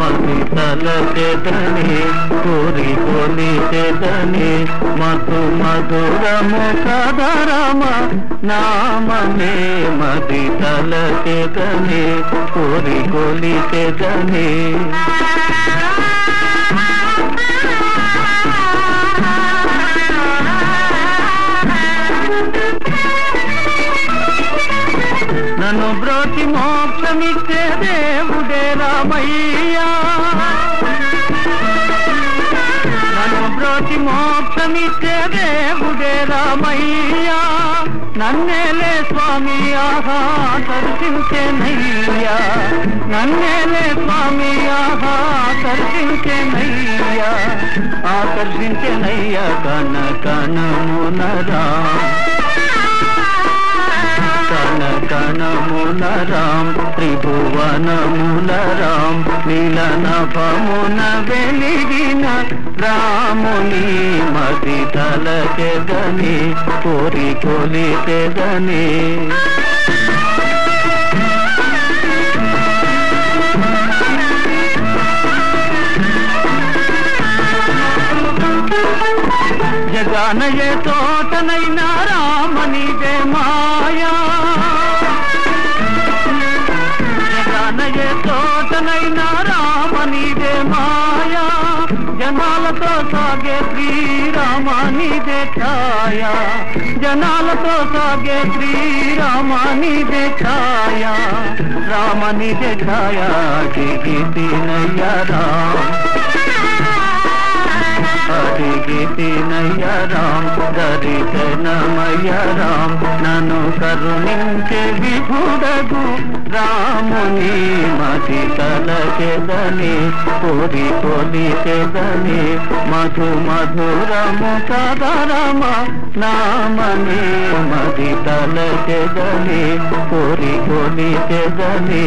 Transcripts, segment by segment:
మతి తలచెదని కోరి కొలిచెదని మధు మధురము కదరమ నామమే మది తలచెదని కోరి కొలిచెదని వరమిచ్చే దేవుడే రామయ్యా. నన్ను బ్రోతి మోక్షమిచ్చే దేవుడే రామయ్యా. నన్నేలే స్వామి ఆహా దర్శించే నయ్యా నన్నేలే స్వామి ఆహా దర్శించే నయ్యా ఆకర్షించే నయ్యా కన కణముల రాం. త్రిభువనముల రాం నీలనభమున వెలిగిన రాముని మతి మది తలచెదని కోరి కొలిచెదని జగానయ తోటనైనా రామనిదే మాయా. తోటనైనా రామనిదే మాయా. జనాలతో సాగే శ్రీరామానిదే ఛాయా. జనాలతో సాగే శ్రీరామానిదే ఛాయా. రామనిదే ఛాయా దిగినయ్య రామ్. అడిగితినయ్య రామ్. దరిశనమయ్య రామ్ నన్ను కరుణించే విభుడగు రాముని మతి తలకెదని కోరి కొలిచెదని మధు మధురము కదరమ నామని మది తలకెదని కోరి కొలిచెదని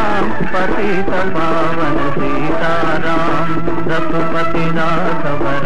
पति सभा सीतारा सभपतिनाथव